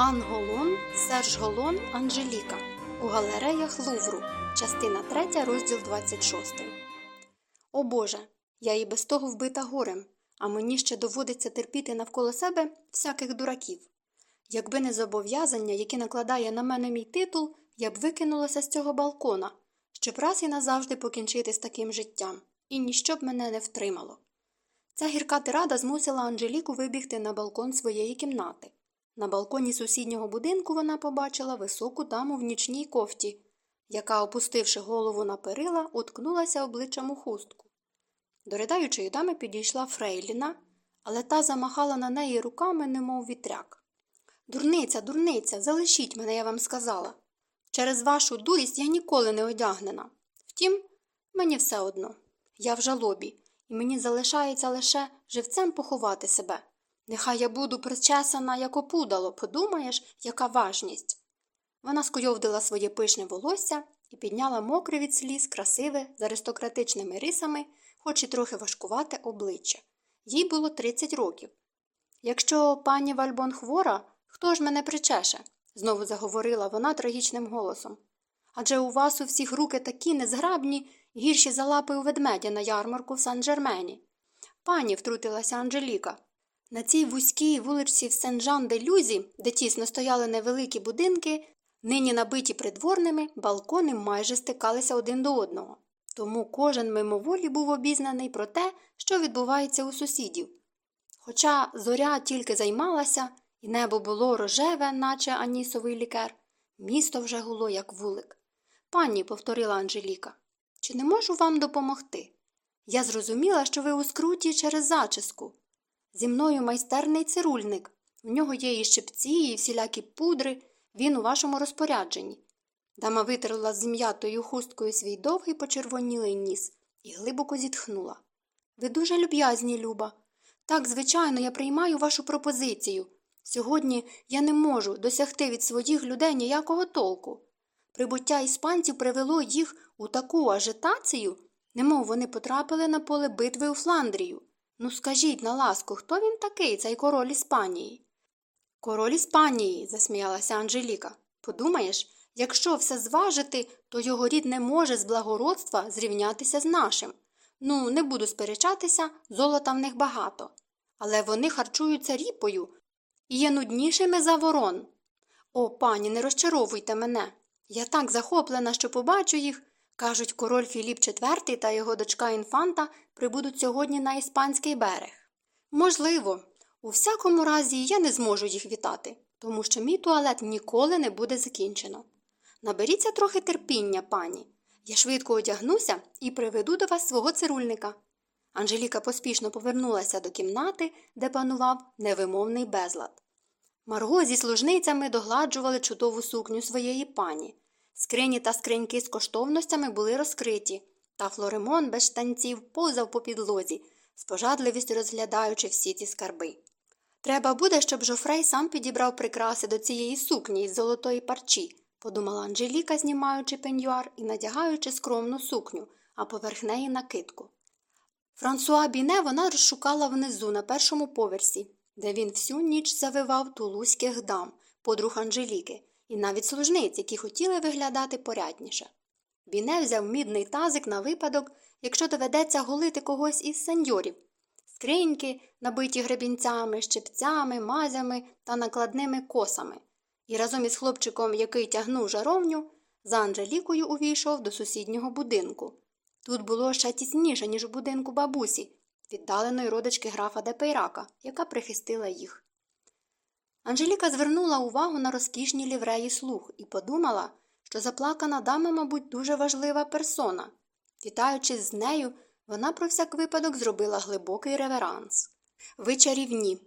Анголон, Серж Голон, Анжеліка у галереях Лувру, частина 3, розділ 26. О Боже, я і без того вбита горем, а мені ще доводиться терпіти навколо себе всяких дураків. Якби не зобов'язання, які накладає на мене мій титул, я б викинулася з цього балкона, щоб раз і назавжди покінчити з таким життям, і ніщо б мене не втримало. Ця гірка тирада змусила Анжеліку вибігти на балкон своєї кімнати. На балконі сусіднього будинку вона побачила високу даму в нічній кофті, яка, опустивши голову на перила, уткнулася обличчям у хустку. До ридаючої дами підійшла Фрейліна, але та замахала на неї руками, немов вітряк. Дурниця, дурниця, залишіть мене, я вам сказала. Через вашу дурість я ніколи не одягнена. Втім, мені все одно. Я в жалобі, і мені залишається лише живцем поховати себе. Нехай я буду причесана, як опудало, подумаєш, яка важність. Вона скуйовдила своє пишне волосся і підняла мокре від сліз, красиве, з аристократичними рисами, хоч і трохи важкувате обличчя. Їй було 30 років. Якщо пані Вальбон хвора, хто ж мене причеше? знову заговорила вона трагічним голосом. Адже у вас у всіх руки такі незграбні, гірші за лапи у ведмедя на ярмарку в Сан Джермені. Пані, втрутилася Анжеліка. На цій вузькій вулиці в Сен-Жан-де-Люзі, де тісно стояли невеликі будинки, нині набиті придворними, балкони майже стикалися один до одного. Тому кожен мимоволі був обізнаний про те, що відбувається у сусідів. Хоча зоря тільки займалася, і небо було рожеве, наче анісовий лікер, місто вже гуло, як вулик. Пані, повторила Анжеліка, чи не можу вам допомогти? Я зрозуміла, що ви у скруті через зачіску. Зі мною майстерний цирульник. У нього є і щипці, і всілякі пудри, він у вашому розпорядженні. Дама витерла зім'ятою хусткою свій довгий почервонілий ніс і глибоко зітхнула. Ви дуже люб'язні, Люба. Так, звичайно, я приймаю вашу пропозицію. Сьогодні я не можу досягти від своїх людей ніякого толку. Прибуття іспанців привело їх у таку ажитацію, немов вони потрапили на поле битви у Фландрію. Ну, скажіть на ласку, хто він такий, цей король Іспанії? Король Іспанії, засміялася Анжеліка. Подумаєш, якщо все зважити, то його рід не може з благородства зрівнятися з нашим. Ну, не буду сперечатися, золота в них багато. Але вони харчуються ріпою і є нуднішими за ворон. О, пані, не розчаровуйте мене. Я так захоплена, що побачу їх. Кажуть, король Філіп IV та його дочка інфанта прибудуть сьогодні на іспанський берег. Можливо, у всякому разі я не зможу їх вітати, тому що мій туалет ніколи не буде закінчено. Наберіться трохи терпіння, пані. Я швидко одягнуся і приведу до вас свого цирульника. Анжеліка поспішно повернулася до кімнати, де панував невимовний безлад. Марго зі служницями догладжували чудову сукню своєї пані. Скрині та скриньки з коштовностями були розкриті, та Флоремон без штанців повзав по підлозі, з пожадливістю розглядаючи всі ці скарби. Треба буде, щоб Жофрей сам підібрав прикраси до цієї сукні із золотої парчі, подумала Анжеліка, знімаючи пеньюар і надягаючи скромну сукню, а поверх неї накидку. Франсуа Біне вона розшукала внизу на першому поверсі, де він всю ніч завивав тулузьких дам, подруг Анжеліки, і навіть служниць, які хотіли виглядати порядніше. Біне взяв мідний тазик на випадок, якщо доведеться голити когось із сеньорів, скриньки, набиті гребінцями, щипцями, мазями та накладними косами, і разом із хлопчиком, який тягнув жаровню, за Анжелікою увійшов до сусіднього будинку. Тут було ще тісніше, ніж у будинку бабусі, віддаленої родички графа де Пейрака, яка прихистила їх. Анжеліка звернула увагу на розкішні лівреї слуг і подумала, що заплакана дама, мабуть, дуже важлива персона. Вітаючись з нею, вона про всяк випадок зробила глибокий реверанс. Ви чарівні,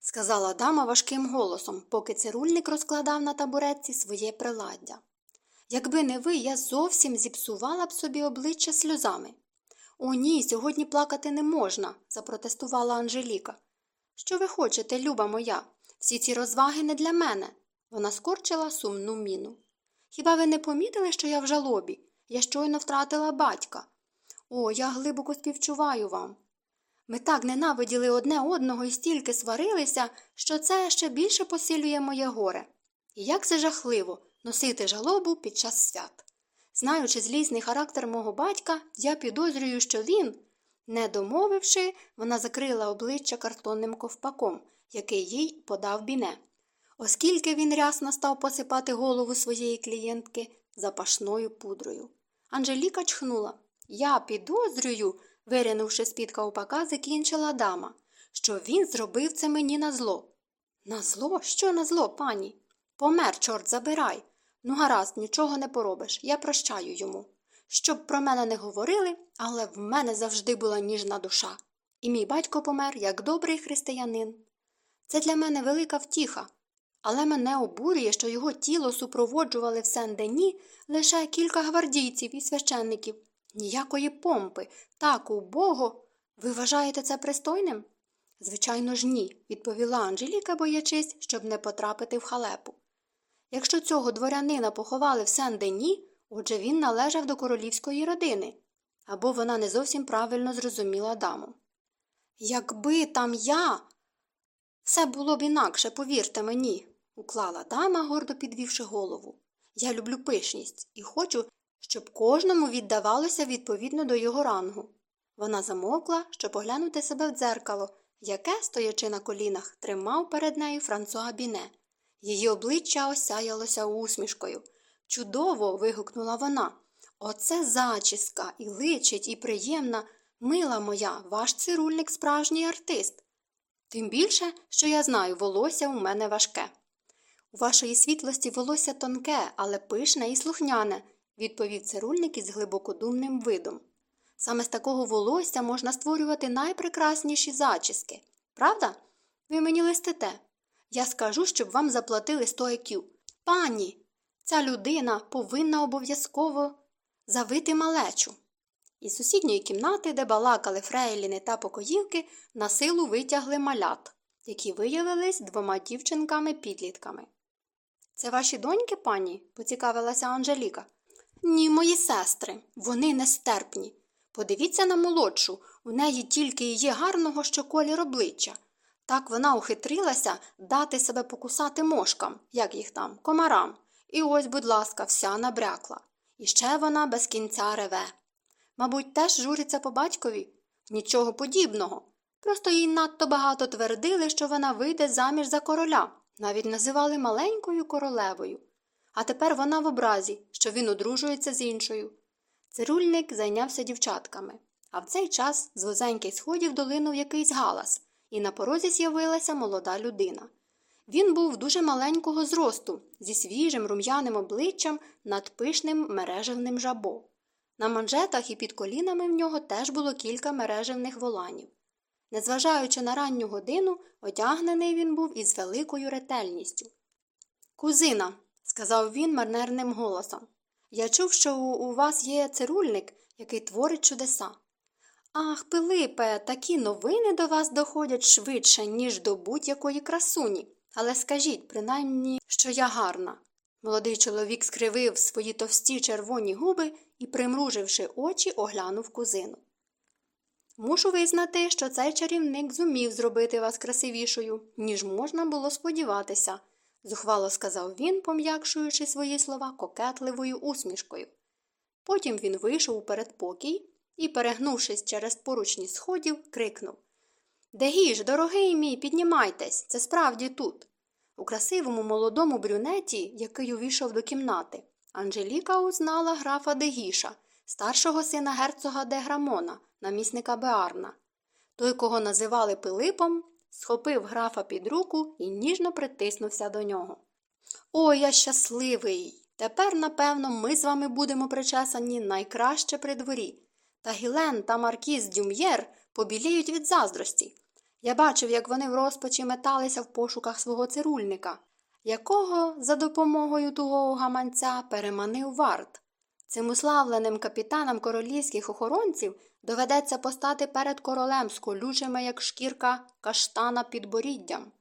сказала дама важким голосом, поки цирульник розкладав на табуретці своє приладдя. Якби не ви, я зовсім зіпсувала б собі обличчя сльозами. О, ні, сьогодні плакати не можна, запротестувала Анжеліка. Що ви хочете, люба моя? Всі ці розваги не для мене. Вона скорчила сумну міну. Хіба ви не помітили, що я в жалобі? Я щойно втратила батька. О, я глибоко співчуваю вам. Ми так ненавиділи одне одного і стільки сварилися, що це ще більше посилює моє горе. І як це жахливо носити жалобу під час свят. Знаючи злісний характер мого батька, я підозрюю, що він, не домовивши, вона закрила обличчя картонним ковпаком, який їй подав біне. Оскільки він рясно став посипати голову своєї клієнтки запашною пудрою. Анжеліка чхнула. Я підозрюю, вирянувши з-під ковпака, закінчила дама, що він зробив це мені на зло. На зло? Що на зло, пані? Помер, чорт забирай. Ну, гаразд, нічого не поробиш, я прощаю йому. Щоб про мене не говорили, але в мене завжди була ніжна душа. І мій батько помер як добрий християнин. Це для мене велика втіха, але мене обурює, що його тіло супроводжували в Сен-Дені лише кілька гвардійців і священників. Ніякої помпи, так убого. Ви вважаєте це пристойним? Звичайно ж, ні, відповіла Анжеліка, боячись, щоб не потрапити в халепу. Якщо цього дворянина поховали в Сен-Дені, отже він належав до королівської родини, або вона не зовсім правильно зрозуміла даму. Якби там я. Все було б інакше, повірте мені, уклала дама, гордо підвівши голову. Я люблю пишність і хочу, щоб кожному віддавалося відповідно до його рангу. Вона замовкла, щоб поглянути себе в дзеркало, яке, стоячи на колінах, тримав перед нею Франсуа Біне. Її обличчя осяялося усмішкою. Чудово. вигукнула вона. Оце зачіска, і личить, і приємна. Мила моя, ваш цирульник справжній артист. Тим більше, що я знаю, волосся у мене важке. У вашої світлості волосся тонке, але пишне і слухняне, відповів цирульник із глибокодумним видом. Саме з такого волосся можна створювати найпрекрасніші зачіски. Правда? Ви мені листите. Я скажу, щоб вам заплатили 100 екю. Пані, ця людина повинна обов'язково завити малечу. Із сусідньої кімнати, де балакали фрейліни та покоївки, на силу витягли малят, які виявились двома дівчинками-підлітками. Це ваші доньки, пані? поцікавилася Анжеліка. Ні, мої сестри, вони нестерпні. Подивіться на молодшу, у неї тільки є гарного що колір обличчя. Так вона ухитрилася дати себе покусати мошкам, як їх там, комарам. І ось, будь ласка, вся набрякла. І ще вона без кінця реве. Мабуть, теж журиться по батькові? Нічого подібного. Просто їй надто багато твердили, що вона вийде заміж за короля, навіть називали маленькою королевою. А тепер вона в образі, що він одружується з іншою. Цирульник зайнявся дівчатками, а в цей час з вузеньких сходів долинув якийсь галас, і на порозі з'явилася молода людина. Він був дуже маленького зросту, зі свіжим рум'яним обличчям над пишним мережевним жабо. На манжетах і під колінами в нього теж було кілька мережевних воланів. Незважаючи на ранню годину, одягнений він був із великою ретельністю. Кузина, сказав він марнерним голосом, я чув, що у вас є цирульник, який творить чудеса. Ах, Пилипе, такі новини до вас доходять швидше, ніж до будь-якої красуні. Але скажіть, принаймні, що я гарна. Молодий чоловік скривив свої товсті червоні губи і, примруживши очі, оглянув кузину. Мушу визнати, що цей чарівник зумів зробити вас красивішою, ніж можна було сподіватися, зухвало сказав він, пом'якшуючи свої слова кокетливою усмішкою. Потім він вийшов у передпокій і, перегнувшись через поручні сходів, крикнув Дегіж, дорогий мій, піднімайтесь, це справді тут. У красивому молодому брюнеті, який увійшов до кімнати, Анжеліка узнала графа Дегіша, старшого сина герцога Деграмона, намісника Беарна. Той, кого називали Пилипом, схопив графа під руку і ніжно притиснувся до нього. Ой, я щасливий! Тепер, напевно, ми з вами будемо причесані найкраще при дворі. Та Гілен та Маркіз Дюм'єр побіліють від заздрості. Я бачив, як вони в розпачі металися в пошуках свого цирульника, якого за допомогою тугого гаманця переманив варт. Цим уславленим капітанам королівських охоронців доведеться постати перед королем з колючими, як шкірка каштана під боріддям.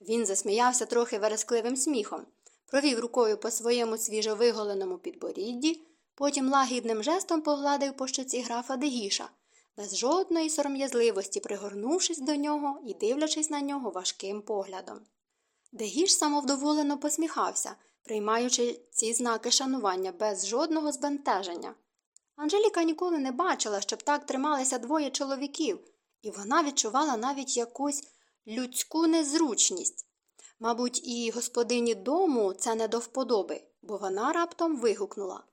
Він засміявся трохи верескливим сміхом, провів рукою по своєму свіжовиголеному підборідді, потім лагідним жестом погладив по щоці графа Дегіша, без жодної сором'язливості пригорнувшись до нього і дивлячись на нього важким поглядом. Дегіш самовдоволено посміхався, приймаючи ці знаки шанування без жодного збентеження. Анжеліка ніколи не бачила, щоб так трималися двоє чоловіків, і вона відчувала навіть якусь людську незручність. Мабуть, і господині дому це не до вподоби, бо вона раптом вигукнула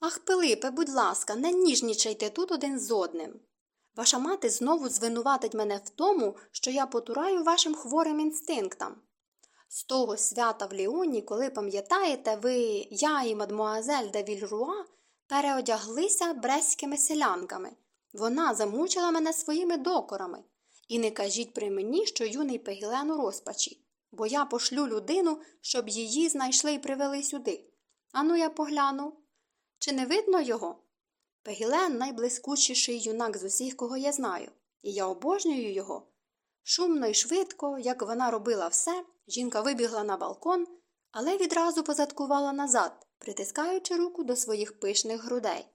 Ах, Пилипе, будь ласка, не ніжнічайте тут один з одним. Ваша мати знову звинуватить мене в тому, що я потураю вашим хворим інстинктам. З того свята в Ліоні, коли пам'ятаєте, ви, я і мадмуазель де Вільруа переодяглися брестськими селянками. Вона замучила мене своїми докорами. І не кажіть при мені, що юний Пегілен у розпачі, бо я пошлю людину, щоб її знайшли і привели сюди. Ану, я погляну. Чи не видно його? Пегілен найблискучіший юнак з усіх, кого я знаю, і я обожнюю його. Шумно і швидко, як вона робила все, жінка вибігла на балкон, але відразу позадкувала назад, притискаючи руку до своїх пишних грудей.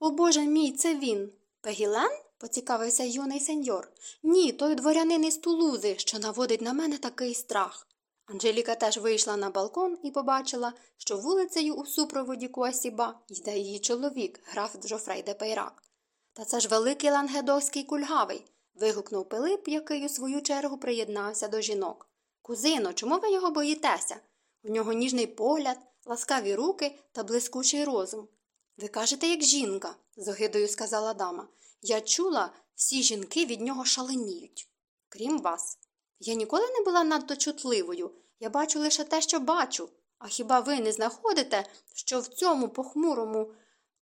О Боже мій, це він. Пегілен? поцікавився юний сеньор. Ні, той дворянин із Тулузи, що наводить на мене такий страх. Анжеліка теж вийшла на балкон і побачила, що вулицею у супроводі Куасіба йде її чоловік, граф Джофрей де Пейрак. Та це ж великий лангедовський кульгавий. вигукнув Пилип, який у свою чергу приєднався до жінок. Кузино, чому ви його боїтеся? У нього ніжний погляд, ласкаві руки та блискучий розум. Ви кажете, як жінка, з огидою сказала дама. Я чула, всі жінки від нього шаленіють. Крім вас. Я ніколи не була надто чутливою. Я бачу лише те, що бачу. А хіба ви не знаходите, що в цьому похмурому,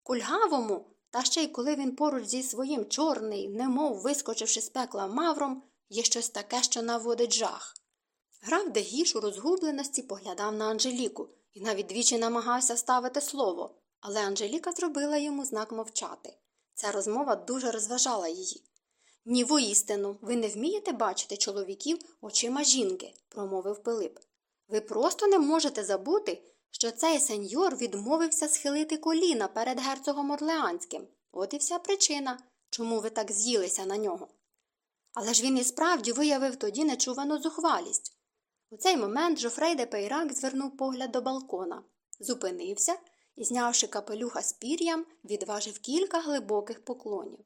кульгавому, та ще й коли він поруч зі своїм чорний, немов вискочивши з пекла мавром, є щось таке, що наводить жах. Граф Дегіш у розгубленості поглядав на Анжеліку і навіть двічі намагався ставити слово, але Анжеліка зробила йому знак мовчати. Ця розмова дуже розважала її. Ні, воістину, ви не вмієте бачити чоловіків очима жінки, промовив Пилип. Ви просто не можете забути, що цей сеньор відмовився схилити коліна перед герцогом Орлеанським. От і вся причина, чому ви так з'їлися на нього. Але ж він і справді виявив тоді нечувану зухвалість. У цей момент Жофрей де Пейрак звернув погляд до балкона, зупинився і, знявши капелюха з пір'ям, відважив кілька глибоких поклонів.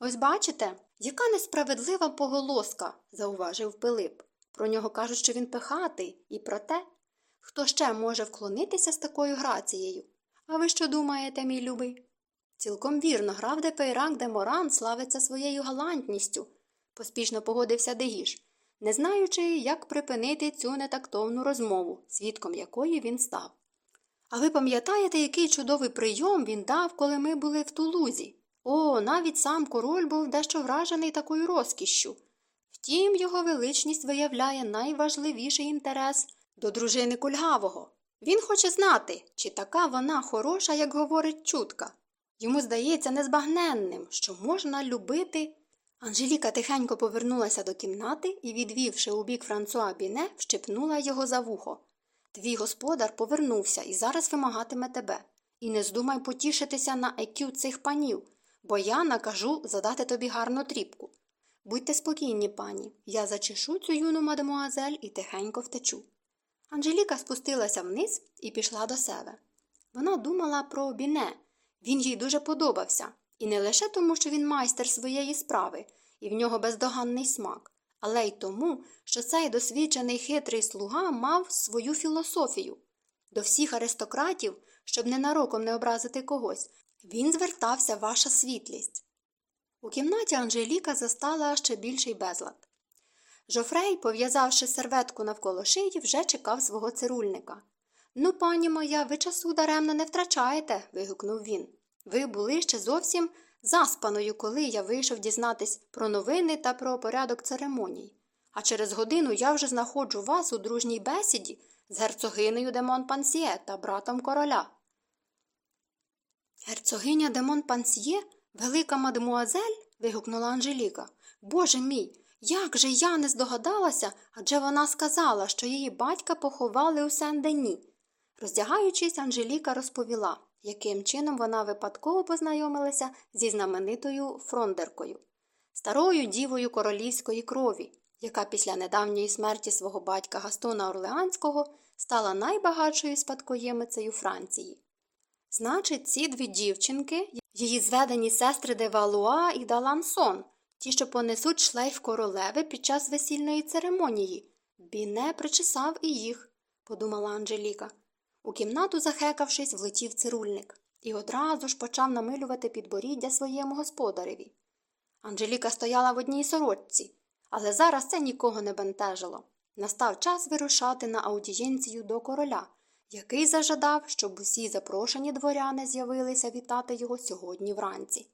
Ось бачите, яка несправедлива поголоска, зауважив Пилип. Про нього кажуть, що він пихатий, і про те, хто ще може вклонитися з такою грацією. А ви що думаєте, мій любий? Цілком вірно, грав де Пейрак де Моран славиться своєю галантністю, поспішно погодився Дегіш, не знаючи, як припинити цю нетактовну розмову, свідком якої він став. А ви пам'ятаєте, який чудовий прийом він дав, коли ми були в Тулузі? О, навіть сам король був дещо вражений такою розкішшю. Втім, його величність виявляє найважливіший інтерес до дружини кульгавого. Він хоче знати, чи така вона хороша, як говорить чутка. Йому здається незбагненним, що можна любити. Анжеліка тихенько повернулася до кімнати і, відвівши у бік Франсуа Біне, вщипнула його за вухо. Твій господар повернувся і зараз вимагатиме тебе. І не здумай потішитися на екю цих панів, бо я накажу задати тобі гарну тріпку. Будьте спокійні, пані, я зачешу цю юну мадемуазель і тихенько втечу. Анжеліка спустилася вниз і пішла до себе. Вона думала про Біне. Він їй дуже подобався, і не лише тому, що він майстер своєї справи, і в нього бездоганний смак, але й тому, що цей досвідчений хитрий слуга мав свою філософію. До всіх аристократів, щоб ненароком не образити когось, він звертався ваша світлість. У кімнаті Анжеліка застала ще більший безлад. Жофрей, пов'язавши серветку навколо шиї, вже чекав свого цирульника. Ну, пані моя, ви часу даремно не втрачаєте. вигукнув він. Ви були ще зовсім заспаною, коли я вийшов дізнатись про новини та про порядок церемоній. А через годину я вже знаходжу вас у дружній бесіді з герцогинею де Монпансьє та братом короля. Герцогиня де Монпансьє? Велика мадемуазель? вигукнула Анжеліка. Боже мій, як же я не здогадалася, адже вона сказала, що її батька поховали у Сен-Дені. Роздягаючись, Анжеліка розповіла, яким чином вона випадково познайомилася зі знаменитою фрондеркою, старою дівою королівської крові, яка після недавньої смерті свого батька Гастона Орлеанського стала найбагатшою спадкоємицею Франції. Значить, ці дві дівчинки, її зведені сестри де Валуа і Далансон, ті, що понесуть шлейф королеви під час весільної церемонії. Біне причесав і їх, подумала Анжеліка. У кімнату, захекавшись, влетів цирульник і одразу ж почав намилювати підборіддя своєму господареві. Анжеліка стояла в одній сорочці, але зараз це нікого не бентежило. Настав час вирушати на аудієнцію до короля, який зажадав, щоб усі запрошені дворяни з'явилися вітати його сьогодні вранці.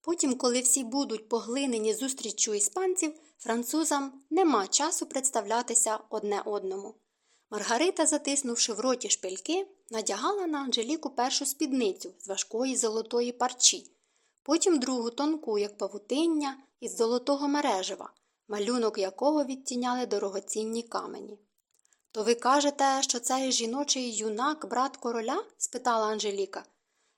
Потім, коли всі будуть поглинені зустріччю іспанців, французам нема часу представлятися одне одному. Маргарита, затиснувши в роті шпильки, надягала на Анжеліку першу спідницю з важкої золотої парчі, потім другу тонку, як павутиння, із золотого мережева, малюнок якого відтіняли дорогоцінні камені. То ви кажете, що цей жіночий юнак, брат короля? спитала Анжеліка.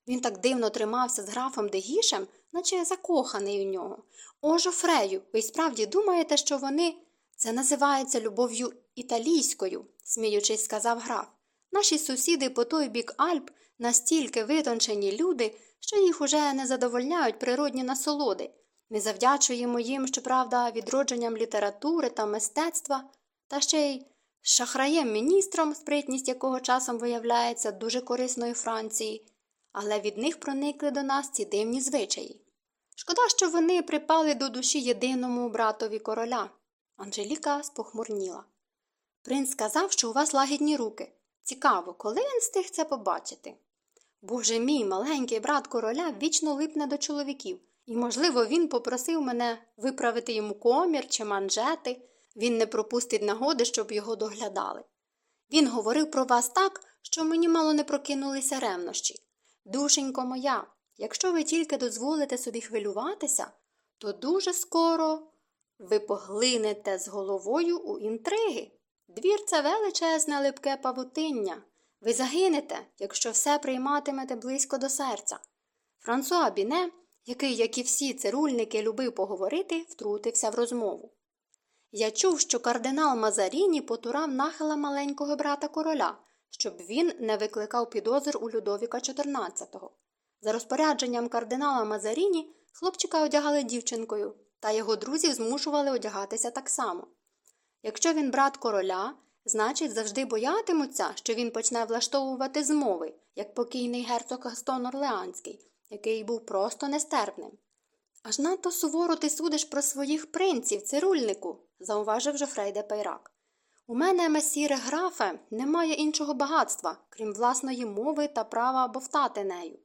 Він так дивно тримався з графом Дегішем, наче закоханий у нього. О, Жофрею, ви справді думаєте, що вони. Це називається любов'ю італійською, сміючись, сказав граф. Наші сусіди по той бік Альп настільки витончені люди, що їх уже не задовольняють природні насолоди. Ми завдячуємо їм, щоправда, відродженням літератури та мистецтва, та ще й шахраєм міністром, спритність якого часом виявляється дуже корисною Франції, але від них проникли до нас ці дивні звичаї. Шкода, що вони припали до душі єдиному братові короля. Анжеліка спохмурніла. Принц сказав, що у вас лагідні руки. Цікаво, коли він встиг це побачити. Боже мій маленький брат короля вічно липне до чоловіків, і, можливо, він попросив мене виправити йому комір чи манжети. Він не пропустить нагоди, щоб його доглядали. Він говорив про вас так, що мені мало не прокинулися ревнощі. Душенько моя, якщо ви тільки дозволите собі хвилюватися, то дуже скоро ви поглинете з головою у інтриги. Двір це величезне липке павутиння. Ви загинете, якщо все прийматимете близько до серця. Франсуа Біне, який, як і всі цирульники, любив поговорити, втрутився в розмову. Я чув, що кардинал Мазаріні потурав нахила маленького брата короля, щоб він не викликав підозр у Людовіка XIV. За розпорядженням кардинала Мазаріні хлопчика одягали дівчинкою, та його друзів змушували одягатися так само. Якщо він брат короля, значить, завжди боятимуться, що він почне влаштовувати змови, як покійний герцог Гастон Орлеанський, який був просто нестерпним. Аж надто суворо ти судиш про своїх принців, цирульнику, зауважив Жофрей де Пейрак. У мене, месіре графе, немає іншого багатства, крім власної мови та права бовтати нею.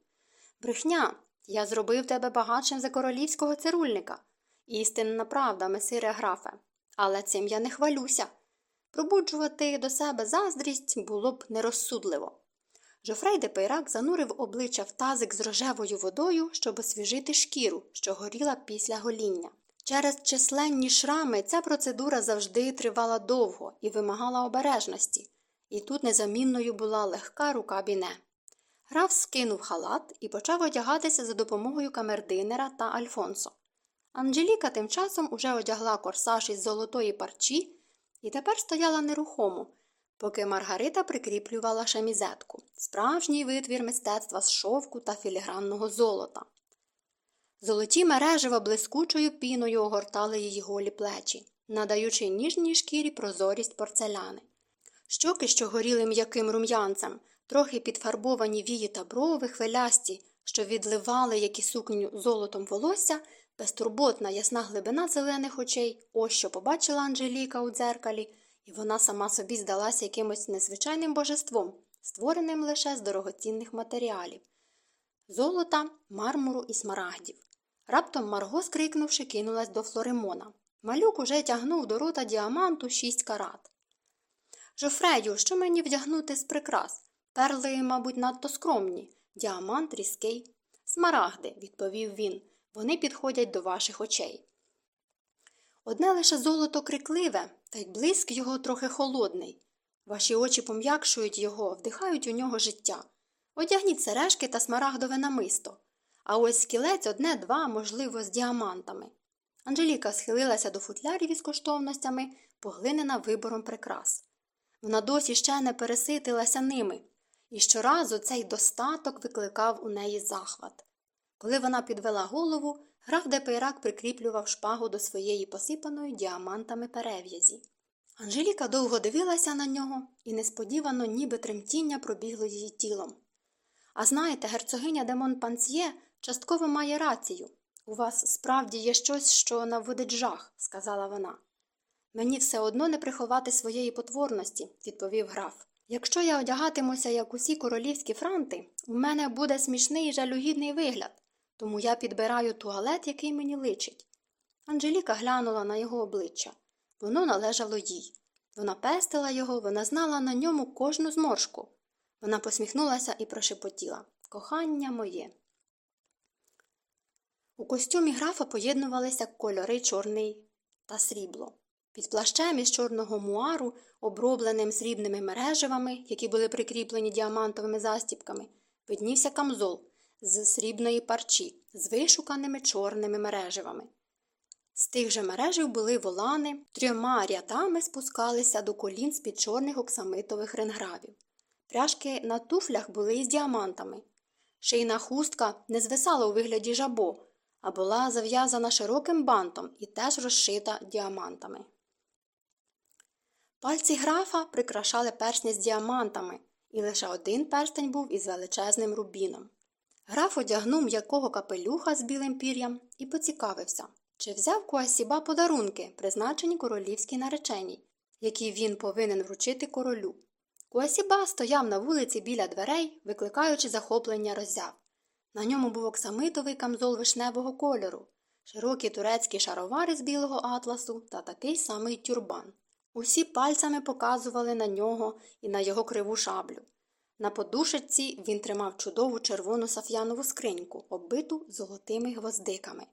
Брехня, я зробив тебе багатшим за королівського цирульника. Істинна правда, месире графе, але цим я не хвалюся. Пробуджувати до себе заздрість було б нерозсудливо. Жофрей де Пейрак занурив обличчя в тазик з рожевою водою, щоб освіжити шкіру, що горіла після гоління. Через численні шрами ця процедура завжди тривала довго і вимагала обережності, і тут незамінною була легка рука біне. Граф скинув халат і почав одягатися за допомогою камердинера та Альфонсо. Анжеліка тим часом уже одягла корсаж із золотої парчі і тепер стояла нерухомо, поки Маргарита прикріплювала шемізетку, справжній витвір мистецтва з шовку та філігранного золота. Золоті мережева блискучою піною огортали її голі плечі, надаючи ніжній шкірі прозорість порцеляни. Щоки, що горіли м'яким рум'янцем, трохи підфарбовані вії та брови хвилясті, що відливали, як і сукню золотом волосся, безтурботна ясна глибина зелених очей, ось що побачила Анжеліка у дзеркалі, і вона сама собі здалася якимось незвичайним божеством, створеним лише з дорогоцінних матеріалів золота, мармуру і смарагдів. Раптом Марго, скрикнувши, кинулась до Флоремона. Малюк уже тягнув до рота діаманту шість карат. Жофрею, що мені вдягнути з прикрас? Перли, мабуть, надто скромні. Діамант різкий. Смарагди, відповів він. Вони підходять до ваших очей. Одне лише золото крикливе, та й блиск його трохи холодний. Ваші очі пом'якшують його, вдихають у нього життя. Одягніть сережки та смарагдове намисто. А ось з кілець одне-два, можливо, з діамантами. Анжеліка схилилася до футлярів із коштовностями, поглинена вибором прикрас. Вона досі ще не переситилася ними, і щоразу цей достаток викликав у неї захват. Коли вона підвела голову, граф де Пейрак прикріплював шпагу до своєї посипаної діамантами перев'язі. Анжеліка довго дивилася на нього, і несподівано, ніби тремтіння пробігло її тілом. А знаєте, герцогиня де Монпансьє частково має рацію. У вас справді є щось, що наводить жах, сказала вона. Мені все одно не приховати своєї потворності, відповів граф. Якщо я одягатимуся, як усі королівські франти, у мене буде смішний і жалюгідний вигляд, тому я підбираю туалет, який мені личить. Анжеліка глянула на його обличчя. Воно належало їй. Вона пестила його, вона знала на ньому кожну зморшку. Вона посміхнулася і прошепотіла Кохання моє. У костюмі графа поєднувалися кольори чорний та срібло. Під плащем із чорного муару, обробленим срібними мереживами, які були прикріплені діамантовими застіпками, виднівся камзол з срібної парчі з вишуканими чорними мереживами. З тих же мережів були волани, трьома рядами спускалися до колін з під чорних оксамитових ренгравів. Пряжки на туфлях були із діамантами. Шийна хустка не звисала у вигляді жабо, а була зав'язана широким бантом і теж розшита діамантами. Пальці графа прикрашали персні з діамантами, і лише один перстень був із величезним рубіном. Граф одягнув м'якого капелюха з білим пір'ям і поцікавився, чи взяв Куасіба подарунки, призначені королівській нареченій, які він повинен вручити королю. Куасіба стояв на вулиці біля дверей, викликаючи захоплення роззяв. На ньому був оксамитовий камзол вишневого кольору, широкі турецькі шаровари з білого атласу та такий самий тюрбан. Усі пальцями показували на нього і на його криву шаблю. На подушечці він тримав чудову червону саф'янову скриньку, оббиту золотими гвоздиками.